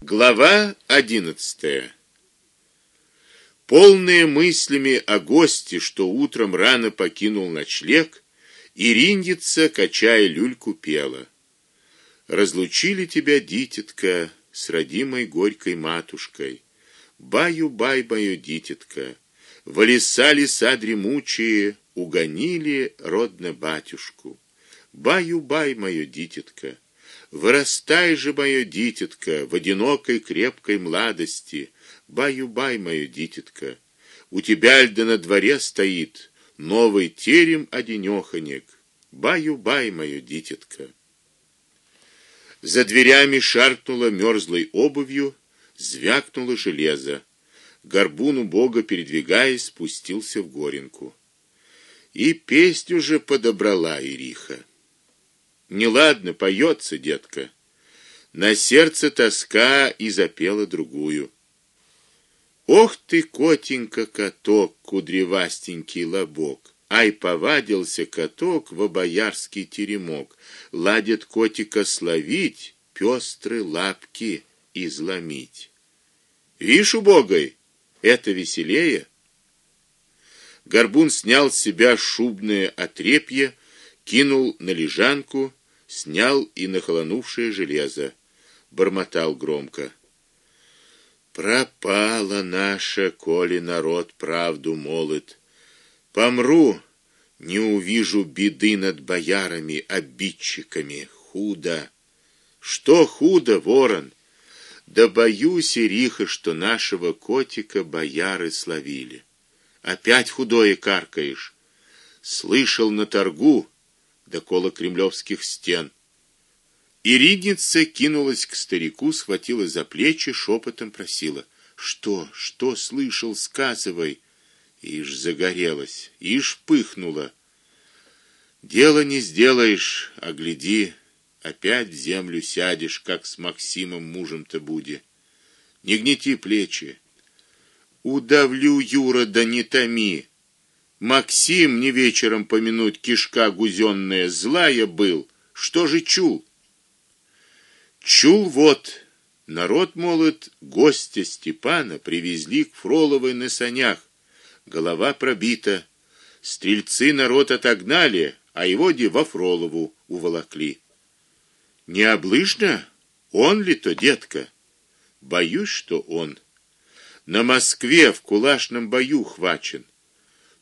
Глава одиннадцатая. Полные мыслями о госте, что утром рано покинул ночлег, Ириньица, качая люльку, пела: Разлучили тебя, дитятка, с родимой горькой матушкой. Баю-бай, мое дитятка, в леса леса дремучие угонили родно батюшку. Баю-бай, мое дитятка, вырастай же, мое дитятка, в одинокой крепкой младости. Баю-бай, мое дитятка, у тебя льда на дворе стоит новый терем одинёхонек. Баю-бай, мое дитятка. За дверями шаркнуло мёрзлой обувью, звякнуло железо. Горбун у бога, передвигаясь, спустился в горенку. И песню уже подобрала Ириха. Неладно поется, детка. На сердце тоска и запела другую. Ох ты, котенька, каток, кудревастенький лобок. Ай повадился каток в боярский теремок. Ладит котика словить, пестрые лапки изломить. Вишь, убогой, это веселее. Горбун снял с себя шубное отрепье, кинул на лежанку, снял и нахлынувшее железо, бормотал громко: Пропала наша, коли народ правду молит. Помру, не увижу беды над боярами, обидчиками. Худо. Что худо, ворон? Да боюсь, Ириха, что нашего котика бояры славили. Опять худое каркаешь. Слышал на торгу до кола кремлевских стен. Иридница кинулась к старику, схватила за плечи, шепотом просила: "Что? Что слышал, сказывай". Ишь загорелась, ишь пыхнула. Дело не сделаешь, а гляди, опять в землю сядешь, как с Максимом мужем-то буди. Не гнети плечи. Удавлю, Юра, да не томи. Максим не вечером помянуть кишка гузённая злая был. Что же чул? Чул вот, народ молод гостя Степана привезли к Фроловой на санях. Голова пробита. Стрельцы народ отогнали, а его де во Фролову уволокли. Не облыжно? Он ли то, детка? Боюсь, что он. На Москве в кулашном бою хвачен.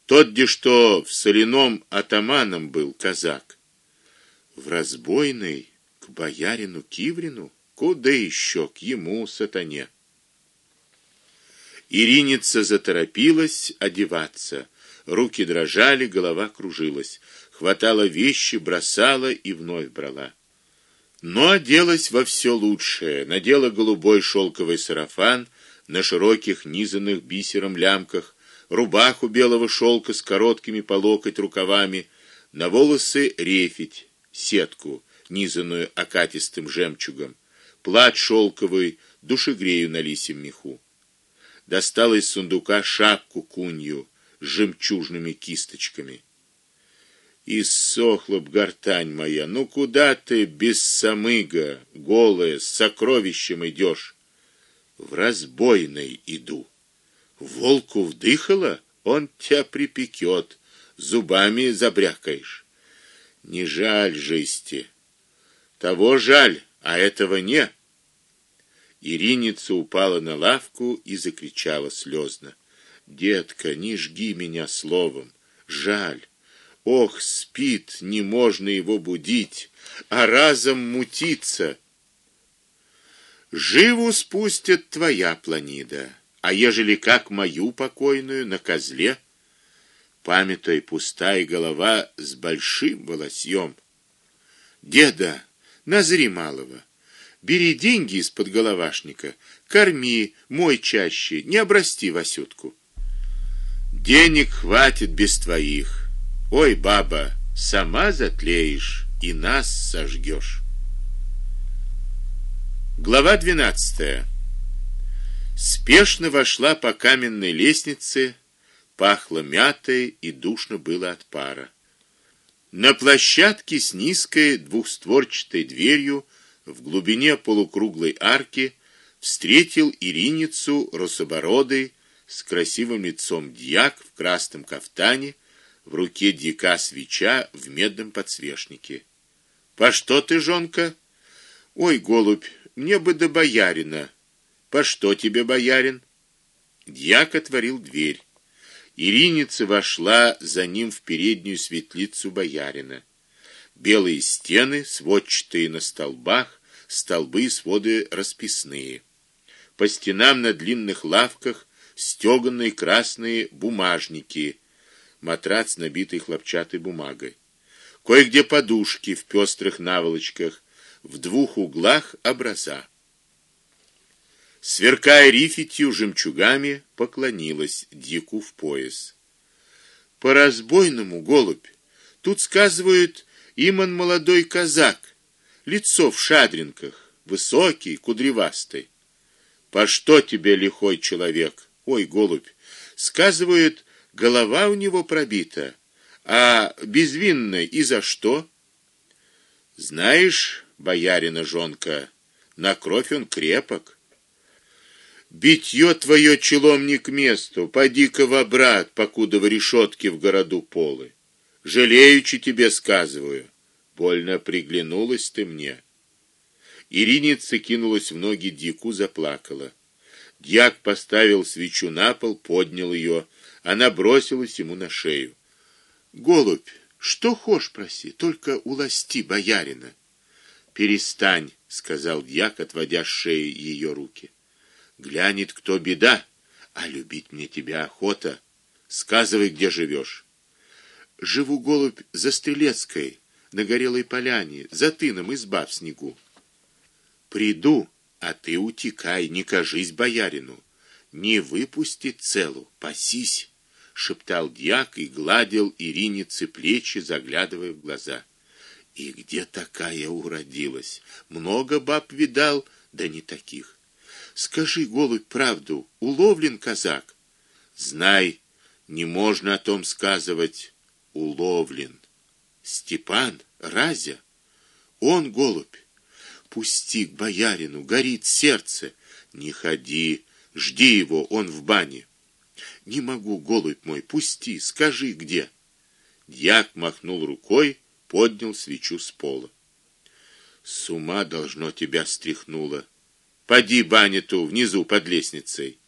Тот, где что в соляном атаманом был казак. В разбойной к боярину Киврину, куда еще к ему сатане. Ириница заторопилась одеваться. Руки дрожали, голова кружилась. Хватала вещи, бросала и вновь брала. Но оделась во все лучшее. Надела голубой шелковый сарафан на широких низанных бисером лямках, рубаху белого шелка с короткими по локоть рукавами, на волосы рефить, сетку, низанную окатистым жемчугом, плат шелковый, душегрею на лисьем меху. Достала из сундука шапку кунью с жемчужными кисточками. И сохла б гортань моя. Ну куда ты без самыга, голая, с сокровищем идешь? В разбойной иду. Волку вдыхала, он тебя припекет, зубами забрякаешь. Не жаль жести. Того жаль, а этого не. Ириница упала на лавку и закричала слезно: "Детка, не жги меня словом, жаль. Ох, спит, не можно его будить, а разом мутится. Живу спустят твоя планида, а ежели как мою покойную на козле, памятай пустая голова с большим волосьем. Деда, назри малого. Бери деньги из-под головашника, корми, мой чаще, не обрасти Васютку. Денег хватит без твоих. Ой, баба, сама затлеешь и нас сожгешь. Глава двенадцатая. Спешно вошла по каменной лестнице, пахло мятой и душно было от пара. На площадке с низкой двухстворчатой дверью в глубине полукруглой арки встретил Ириницу русобородый с красивым лицом дьяк в красном кафтане, в руке дьяка свеча в медном подсвечнике. По что ты, жонка? Ой, голубь, мне бы до боярина. По что тебе, боярин? Дьяк отворил дверь. Ириница вошла за ним в переднюю светлицу боярина. Белые стены, сводчатые на столбах, столбы и своды расписные. По стенам на длинных лавках стёганые красные бумажники, матрац набитый хлопчатой бумагой. Кое-где подушки в пестрых наволочках, в двух углах образа. Сверкая рифитью жемчугами, поклонилась дьяку в пояс. По разбойному голубь. Тут сказывают, иман молодой казак, лицо в шадринках, высокий, кудрявастый. По что тебе лихой человек? Ой, голубь, сказывают, голова у него пробита. А безвинный и за что? Знаешь, боярина жонка, на кровь он крепок. Битье твое челом не к месту, поди-ка в брат, покуда в решетке в городу полы. Жалеючи тебе сказываю, больно приглянулась ты мне. Ириница кинулась в ноги Дику, заплакала. Дьяк поставил свечу на пол, поднял ее, она бросилась ему на шею. Голубь, что хошь проси, только уласти боярина. Перестань, сказал дьяк, отводя с шеи ее руки. Глянет кто беда, а любить мне тебя охота. Сказывай, где живешь. Живу голубь за Стрелецкой, на горелой поляне, за тыном изба в снегу. Приду, а ты утекай, не кажись боярину. Не выпусти целу, пасись, шептал дьяк и гладил Иринице плечи, заглядывая в глаза. И где такая уродилась? Много баб видал, да не таких. Скажи, голубь, правду, уловлен казак. Знай, не можно о том сказывать. Уловлен. Степан, Разя, он голубь. Пусти к боярину, горит сердце. Не ходи, жди его, он в бане. Не могу, голубь мой, пусти, скажи, где. Дьяк махнул рукой, поднял свечу с пола. С ума должно тебя стряхнуло. Поди баню внизу под лестницей.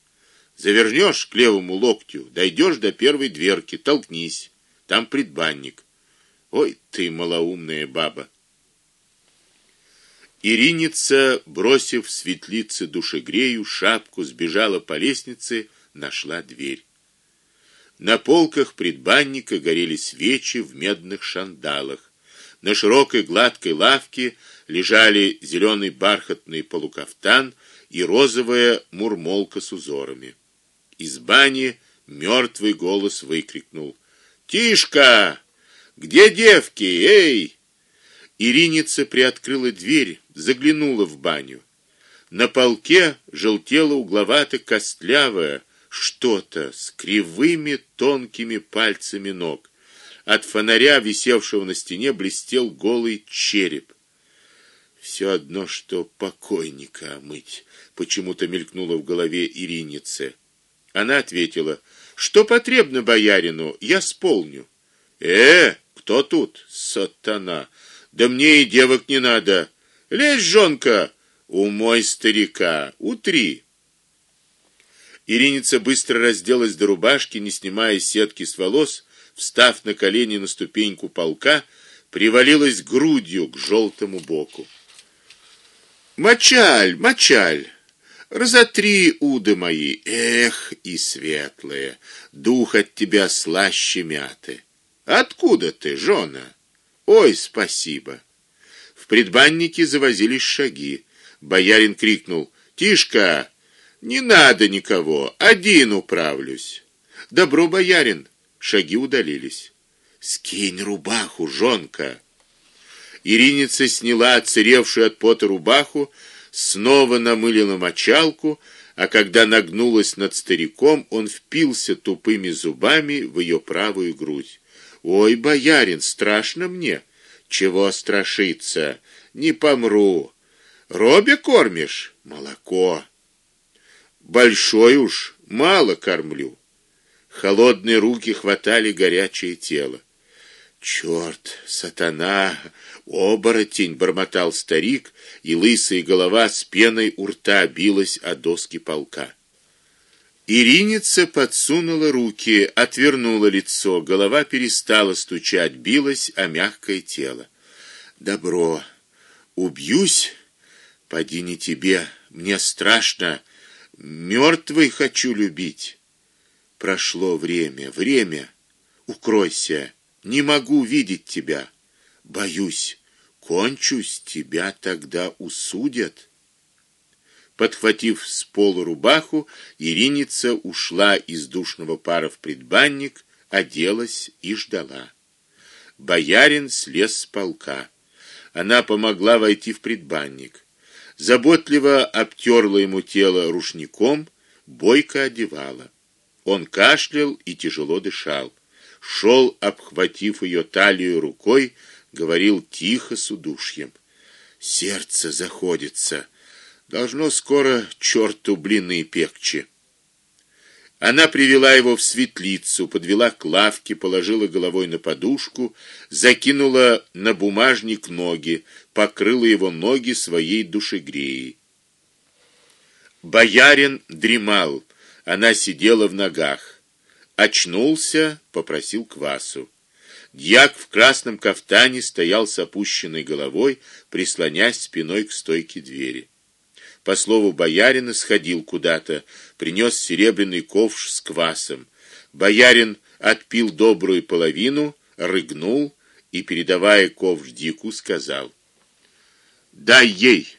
Завернешь к левому локтю, дойдешь до первой дверки, толкнись. Там предбанник. Ой, ты малоумная баба. Ириница, бросив в светлице душегрею шапку, сбежала по лестнице, нашла дверь. На полках предбанника горели свечи в медных шандалах. На широкой гладкой лавке лежали зеленый бархатный полукафтан и розовая мурмолка с узорами. Из бани мертвый голос выкрикнул: "Тишка! Где девки? Эй!" Ириница приоткрыла дверь, заглянула в баню. На полке желтело угловато костлявое что-то с кривыми тонкими пальцами ног. От фонаря, висевшего на стене, блестел голый череп. Все одно что покойника мыть, почему-то мелькнуло в голове Иринице. Она ответила: "Что потребно боярину, я сполню". Э, кто тут? Сатана. Да мне и девок не надо. Лезь, жонка, умой старика, утри. Ириница быстро разделась до рубашки, не снимая сетки с волос, встав на колени на ступеньку полка, привалилась грудью к желтому боку. Мочаль, мочаль. Разотри уды мои, эх, и светлые, дух от тебя слаще мяты. Откуда ты, жона? Ой, спасибо. В предбаннике завозились шаги. Боярин крикнул: "Тишка, не надо никого, один управлюсь". Добро, боярин. Шаги удалились. Скинь рубаху, жонка. Ириница сняла отсыревшую от пота рубаху, снова намылила мочалку, а когда нагнулась над стариком, он впился тупыми зубами в ее правую грудь. Ой, боярин, страшно мне. Чего страшиться? Не помру. Робе кормишь? Молоко. большой уж, мало кормлю. Холодные руки хватали горячее тело. Черт, сатана, оборотень, бормотал старик, и лысая голова с пеной у рта билась о доски полка. Ириница подсунула руки, отвернула лицо, голова перестала стучать, билась о мягкое тело. Добро. Убьюсь, поди не тебе, мне страшно. Мертвый хочу любить. Прошло время, время. Укройся. Не могу видеть тебя. Боюсь, кончусь, тебя тогда усудят. Подхватив с пола рубаху, Ириница ушла из душного пара в предбанник, оделась и ждала. Боярин слез с полка. Она помогла войти в предбанник. Заботливо обтерла ему тело рушником, бойко одевала. Он кашлял и тяжело дышал. Шел, обхватив ее талию рукой, говорил тихо с удушьем. Сердце заходится. Должно скоро черту блины пекче. Она привела его в светлицу, подвела к лавке, положила головой на подушку, закинула на бумажник ноги, покрыла его ноги своей душегреей. Боярин дремал, она сидела в ногах. Очнулся, попросил квасу. Дьяк в красном кафтане стоял с опущенной головой, прислонясь спиной к стойке двери по слову боярина сходил куда-то, принес серебряный ковш с квасом. Боярин отпил добрую половину, рыгнул и передавая ковш дику, сказал: "Дай ей".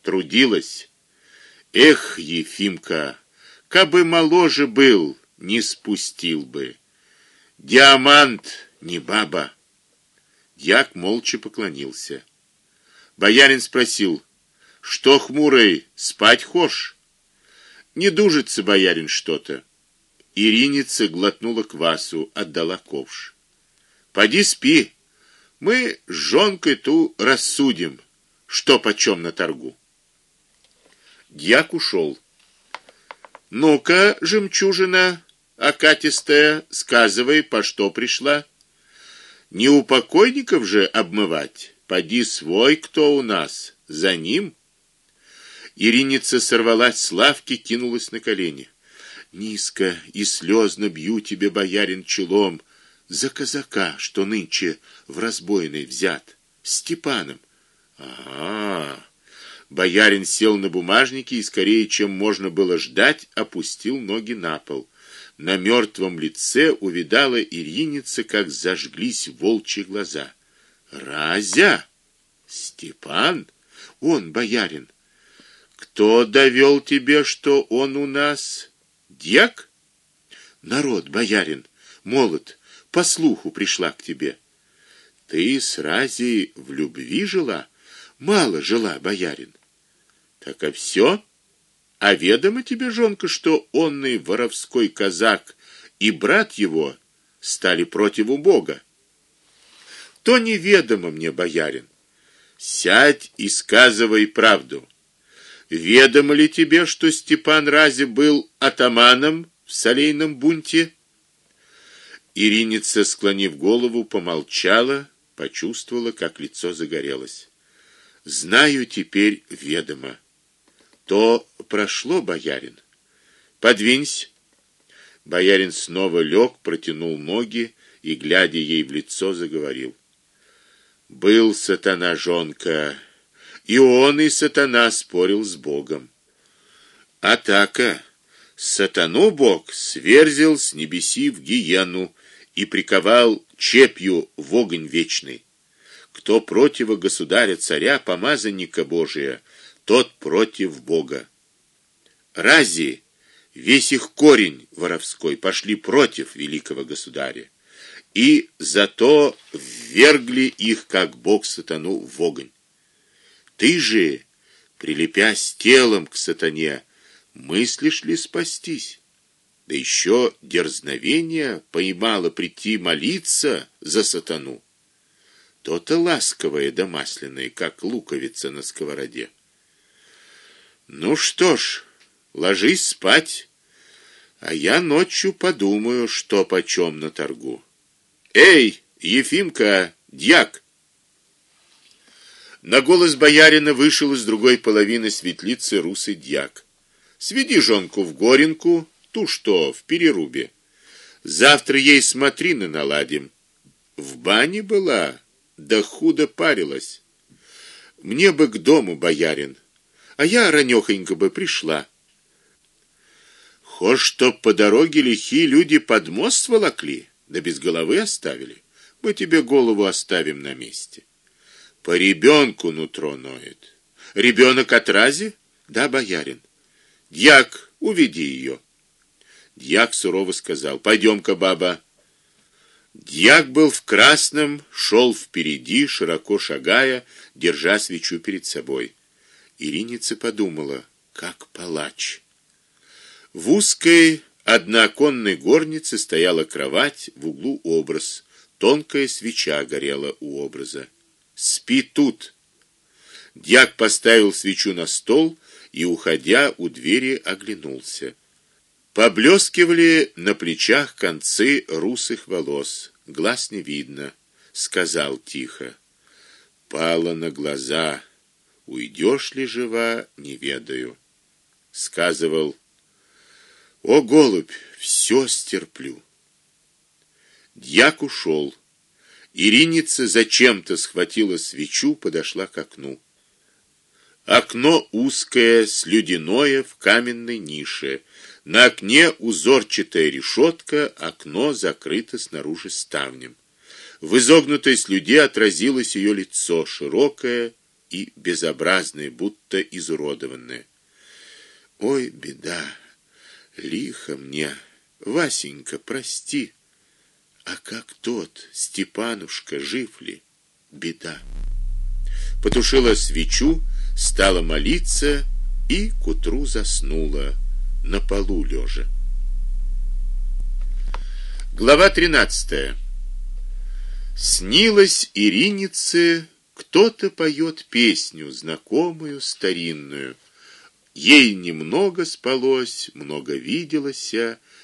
Трудилась. Эх, Ефимка, кабы моложе был, не спустил бы. Диамант не баба. Дьяк молча поклонился. Боярин спросил: что хмурый, спать хошь? Не дужится боярин что-то. Ириница глотнула квасу, отдала ковш. Поди спи. Мы с жонкой ту рассудим, что почем на торгу. Дьяк ушел. Ну-ка, жемчужина окатистая, сказывай, по что пришла? Не у покойников же обмывать. Поди свой, кто у нас, за ним. Ириница сорвалась с лавки, кинулась на колени. Низко и слезно бью тебе, боярин, челом за казака, что нынче в разбойной взят, Степаном. А, -а, -а. Боярин сел на бумажнике и скорее, чем можно было ждать, опустил ноги на пол. На мертвом лице увидала Ириница, как зажглись волчьи глаза. Разя, Степан, он боярин. Кто довел тебе, что он у нас дьяк? Народ, боярин, молод, по слуху пришла к тебе. Ты с Разей в любви жила, мало жила, боярин. Так а все? А ведомо тебе, жонка, что онный воровской казак и брат его стали против Бога? То неведомо мне, боярин. Сядь и сказывай правду. Ведомо ли тебе, что Степан Рази был атаманом в солейном бунте? Ириница, склонив голову, помолчала, почувствовала, как лицо загорелось. Знаю теперь ведомо. То прошло, боярин. Подвинься. Боярин снова лег, протянул ноги и глядя ей в лицо, заговорил: Был сатана жонка и он и сатана спорил с Богом. Атака сатану Бог сверзил с небеси в гиену и приковал чепью в огонь вечный. Кто против государя царя помазанника Божия, тот против Бога. Рази весь их корень воровской пошли против великого государя и зато ввергли их как бог сатану в огонь. Ты же, прилепясь телом к сатане, мыслишь ли спастись? Да еще дерзновение поймало прийти молиться за сатану. То-то ласковое да масляное, как луковица на сковороде. Ну что ж, Ложись спать, а я ночью подумаю, что почем на торгу. Эй, Ефимка, дьяк! На голос боярина вышел из другой половины светлицы русый дьяк. Сведи жонку в горенку, ту что в перерубе. Завтра ей смотрины наладим. В бане была, да худо парилась. Мне бы к дому, боярин, а я ранёхонько бы пришла. Хошь, чтоб по дороге лихие люди под мост волокли, да без головы оставили. Мы тебе голову оставим на месте. По ребенку нутро ноет. Ребенок от рази? Да, боярин. Дьяк, уведи ее. Дьяк сурово сказал: "Пойдем-ка, баба". Дьяк был в красном, шел впереди, широко шагая, держа свечу перед собой. Ириница подумала: как палач. В узкой однооконной горнице стояла кровать, в углу образ, тонкая свеча горела у образа. Спи тут. Дьяк поставил свечу на стол и, уходя у двери, оглянулся. Поблескивали на плечах концы русых волос, глаз не видно, сказал тихо: "Пала на глаза. Уйдешь ли жива, не ведаю". Сказывал: "О, голубь, все стерплю". Дьяк ушел. Ириница зачем-то схватила свечу, подошла к окну. Окно узкое, слюдяное в каменной нише. На окне узорчатая решетка, окно закрыто снаружи ставнем. В изогнутой слюде отразилось ее лицо, широкое и безобразное, будто изуродованное. Ой, беда. Лихо мне. Васенька, прости. А как тот, Степанушка, жив ли? Беда. Потушила свечу, стала молиться и к утру заснула на полу лежа. Глава 13. Снилось Иринице, кто-то поет песню знакомую, старинную. Ей немного спалось, много виделось,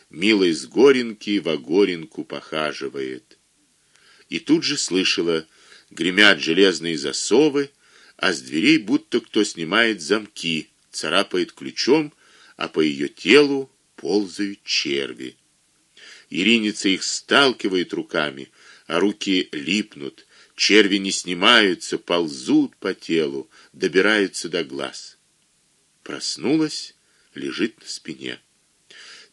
милой с горенки в огоренку похаживает. И тут же слышала, гремят железные засовы, а с дверей будто кто снимает замки, царапает ключом, а по ее телу ползают черви. Ириница их сталкивает руками, а руки липнут, черви не снимаются, ползут по телу, добираются до глаз. Проснулась, лежит на спине.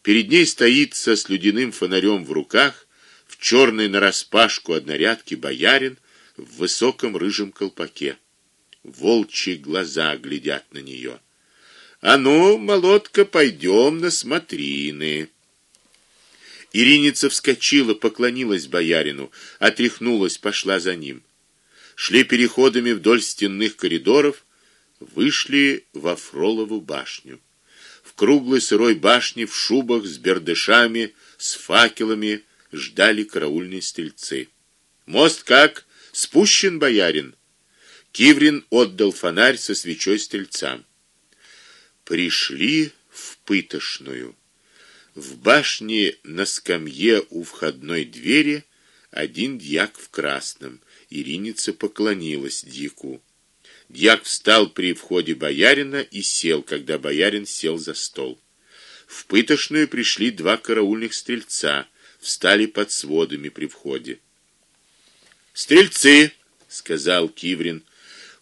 Перед ней стоит со слюдяным фонарем в руках, в черной нараспашку однорядке боярин в высоком рыжем колпаке. Волчьи глаза глядят на нее. А ну, молодка, пойдем на смотрины. Ириница вскочила, поклонилась боярину, отряхнулась, пошла за ним. Шли переходами вдоль стенных коридоров, вышли во Фролову башню круглой сырой башне в шубах с бердышами, с факелами ждали караульные стрельцы. Мост как спущен, боярин. Киврин отдал фонарь со свечой стрельцам. Пришли в пытошную. В башне на скамье у входной двери один дьяк в красном. Ириница поклонилась дьяку. Дьяк встал при входе боярина и сел, когда боярин сел за стол. В пытошную пришли два караульных стрельца, встали под сводами при входе. Стрельцы, сказал Киврин,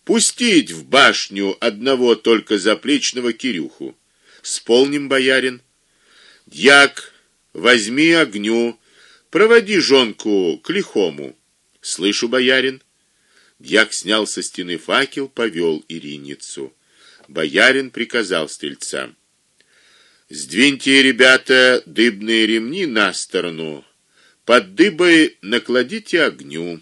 пустить в башню одного только заплечного Кирюху. Сполним, боярин. Дьяк, возьми огню, проводи жонку к лихому. Слышу, боярин. Дьяк снял со стены факел, повел Ириницу. Боярин приказал стрельцам: "Сдвиньте, ребята, дыбные ремни на сторону. Под дыбой накладите огню".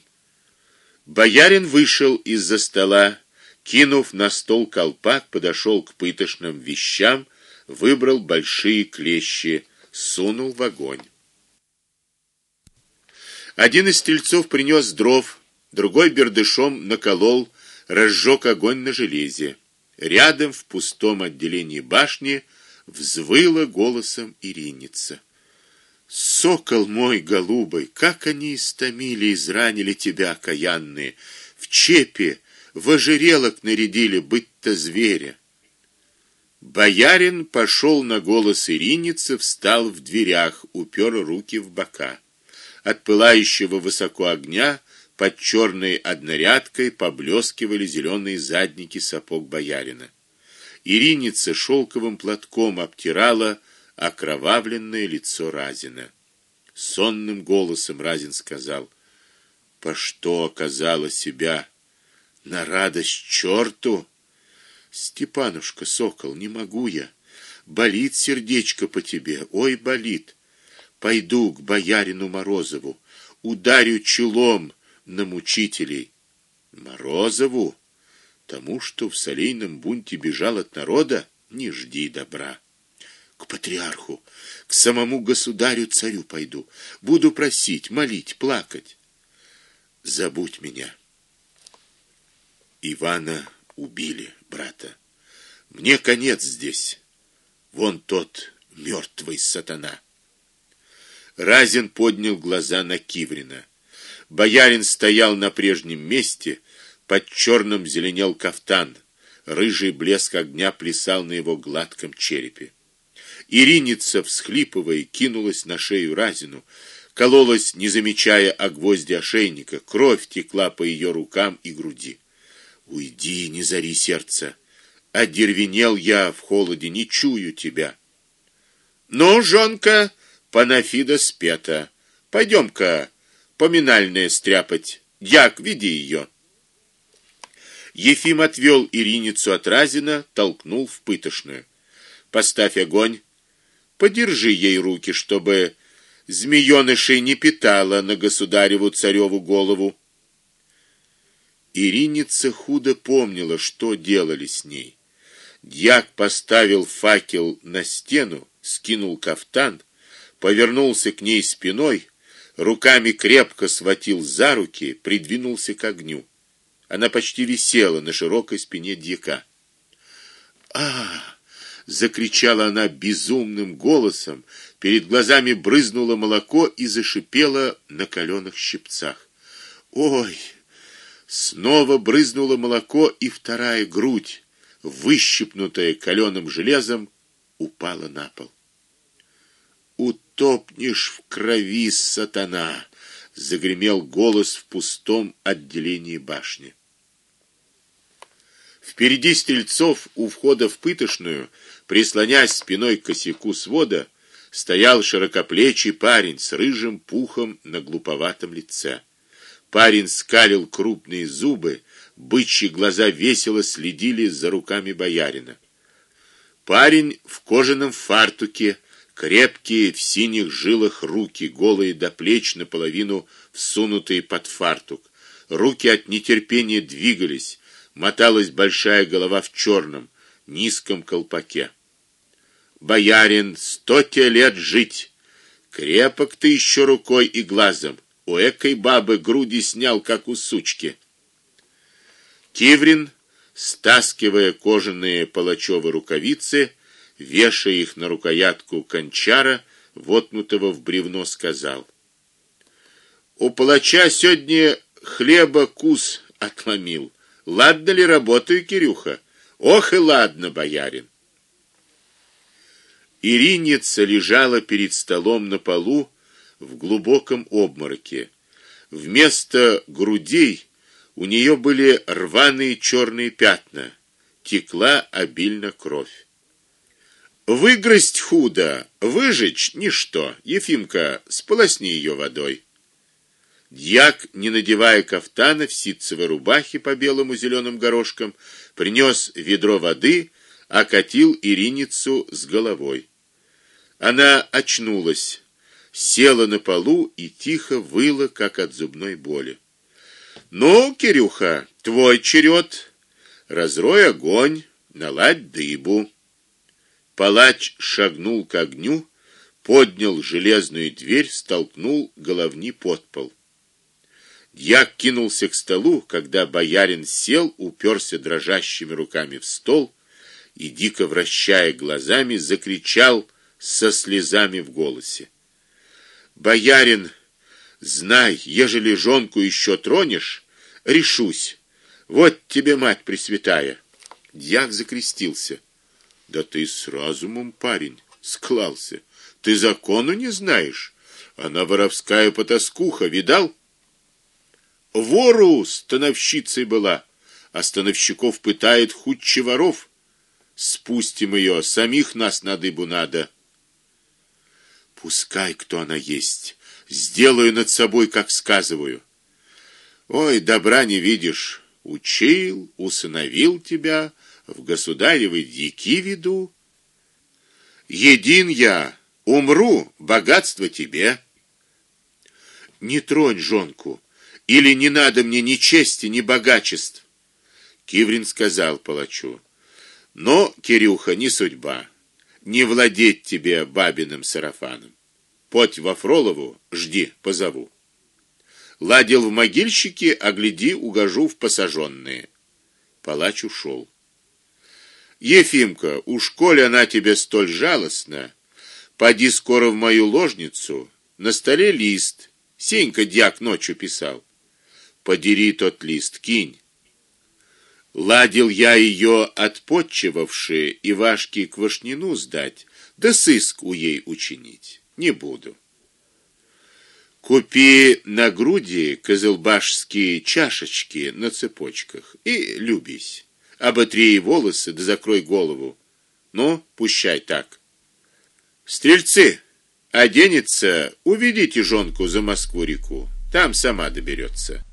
Боярин вышел из-за стола, кинув на стол колпак, подошел к пытошным вещам, выбрал большие клещи, сунул в огонь. Один из стрельцов принес дров, другой бердышом наколол, разжег огонь на железе. Рядом в пустом отделении башни взвыла голосом Ириница. Сокол мой голубой, как они истомили и изранили тебя, окаянные, в чепе, в ожерелок нарядили быть-то зверя. Боярин пошел на голос Ириницы, встал в дверях, упер руки в бока. От пылающего высоко огня под черной однорядкой поблескивали зеленые задники сапог боярина. Ириница шелковым платком обтирала окровавленное лицо Разина. Сонным голосом Разин сказал: "По что оказала себя на радость черту? Степанушка, сокол, не могу я. Болит сердечко по тебе, ой, болит. Пойду к боярину Морозову, ударю чулом на мучителей. Морозову, тому, что в солейном бунте бежал от народа, не жди добра к патриарху, к самому государю-царю пойду, буду просить, молить, плакать. Забудь меня. Ивана убили, брата. Мне конец здесь. Вон тот мертвый сатана. Разин поднял глаза на Киврина. Боярин стоял на прежнем месте, под черным зеленел кафтан, рыжий блеск огня плясал на его гладком черепе. Ириница, всхлипывая, кинулась на шею Разину, кололась, не замечая о гвозди ошейника, кровь текла по ее рукам и груди. Уйди, не зари сердце. Одервенел я в холоде, не чую тебя. Ну, жонка, панафида спета. Пойдем-ка поминальное стряпать. Дьяк, веди ее. Ефим отвел Ириницу от Разина, толкнул в пытошную. Поставь огонь, Подержи ей руки, чтобы змеёнышей не питала на государеву цареву голову. Ириница худо помнила, что делали с ней. Дьяк поставил факел на стену, скинул кафтан, повернулся к ней спиной, руками крепко схватил за руки, придвинулся к огню. Она почти висела на широкой спине дьяка. А! закричала она безумным голосом, перед глазами брызнуло молоко и зашипело на каленых щипцах. Ой! Снова брызнуло молоко, и вторая грудь, выщипнутая каленым железом, упала на пол. Утопнешь в крови, сатана, загремел голос в пустом отделении башни. Впереди стрельцов у входа в пытошную прислонясь спиной к косяку свода, стоял широкоплечий парень с рыжим пухом на глуповатом лице. Парень скалил крупные зубы, бычьи глаза весело следили за руками боярина. Парень в кожаном фартуке, крепкие в синих жилах руки, голые до плеч наполовину всунутые под фартук. Руки от нетерпения двигались, моталась большая голова в черном низком колпаке боярин, сто те лет жить. Крепок ты еще рукой и глазом. У экой бабы груди снял, как у сучки. Киврин, стаскивая кожаные палачёвы рукавицы, вешая их на рукоятку кончара, воткнутого в бревно, сказал: "У палача сегодня хлеба кус отломил. Ладно ли работаю, Кирюха? Ох и ладно, боярин. Ириница лежала перед столом на полу в глубоком обмороке. Вместо грудей у нее были рваные черные пятна, текла обильно кровь. Выгрызть худо, выжечь ничто. Ефимка, сполосни ее водой. Дьяк, не надевая кафтана в ситцевой рубахе по белому зеленым горошкам, принес ведро воды, окатил Ириницу с головой. Она очнулась, села на полу и тихо выла, как от зубной боли. Ну, Кирюха, твой черед. Разрой огонь, наладь дыбу. Палач шагнул к огню, поднял железную дверь, столкнул головни под пол. Дьяк кинулся к столу, когда боярин сел, уперся дрожащими руками в стол и дико вращая глазами, закричал со слезами в голосе: "Боярин, знай, ежели жонку еще тронешь, решусь. Вот тебе мать пресвятая". Дьяк закрестился. "Да ты с разумом, парень, склался. Ты закону не знаешь. Она воровская потаскуха, видал? Вору становщицей была, а становщиков пытает худче воров. Спустим ее, самих нас на дыбу надо. Пускай кто она есть, сделаю над собой, как сказываю. Ой, добра не видишь, учил, усыновил тебя, в государевы дики веду. Един я, умру, богатство тебе. Не тронь жонку, или не надо мне ни чести, ни богатств. Киврин сказал палачу: "Но, Кирюха, не судьба. Не владеть тебе бабиным сарафаном. Подь во Фролову, жди, позову. Ладил в могильщике, а гляди, угожу в посаженные". Палач ушел. Ефимка, у школе она тебе столь жалостна, поди скоро в мою ложницу, на столе лист, Сенька дьяк ночью писал. Подери тот лист, кинь. Ладил я ее отпотчевавши и вашки к Вашнину сдать, да сыск у ей учинить. Не буду. Купи на груди козылбашские чашечки на цепочках и любись оботри ей волосы, да закрой голову. Ну, пущай так. Стрельцы, оденется, уведите жонку за Москву-реку. Там сама доберется.